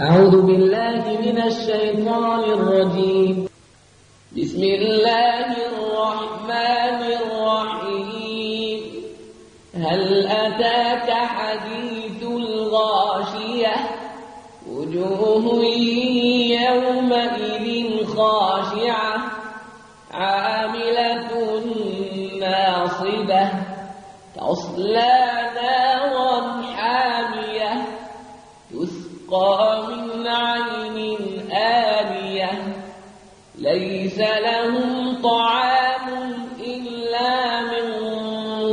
أعوذ بالله من الشيطان الرجيم. بسم الله الرحمن الرحيم. هل أتاك حديث الغاشية؟ وجوه يومئذ خاشعة. عاملة ناصبة. تصلى نارا تسقى من عين آنية ليس لهم طعام إلا من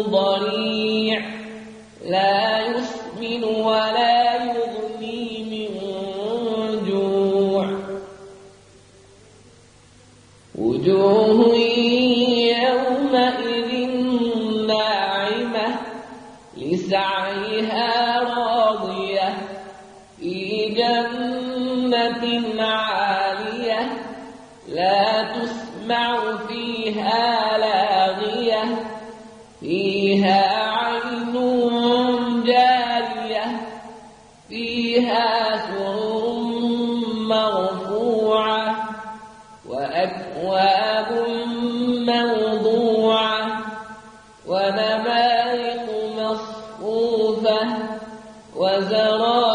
ضريع لا يسمن ولا يغني من جوع وجوه يومئذ ناعمة لسعيها راضية جنة عالية لا تسمع فيها لاغية فيها عين جارية فيها سرر مرفوعة وأكواب موضوعة ونمارق مصفوفة وزرابي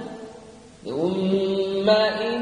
ثم إن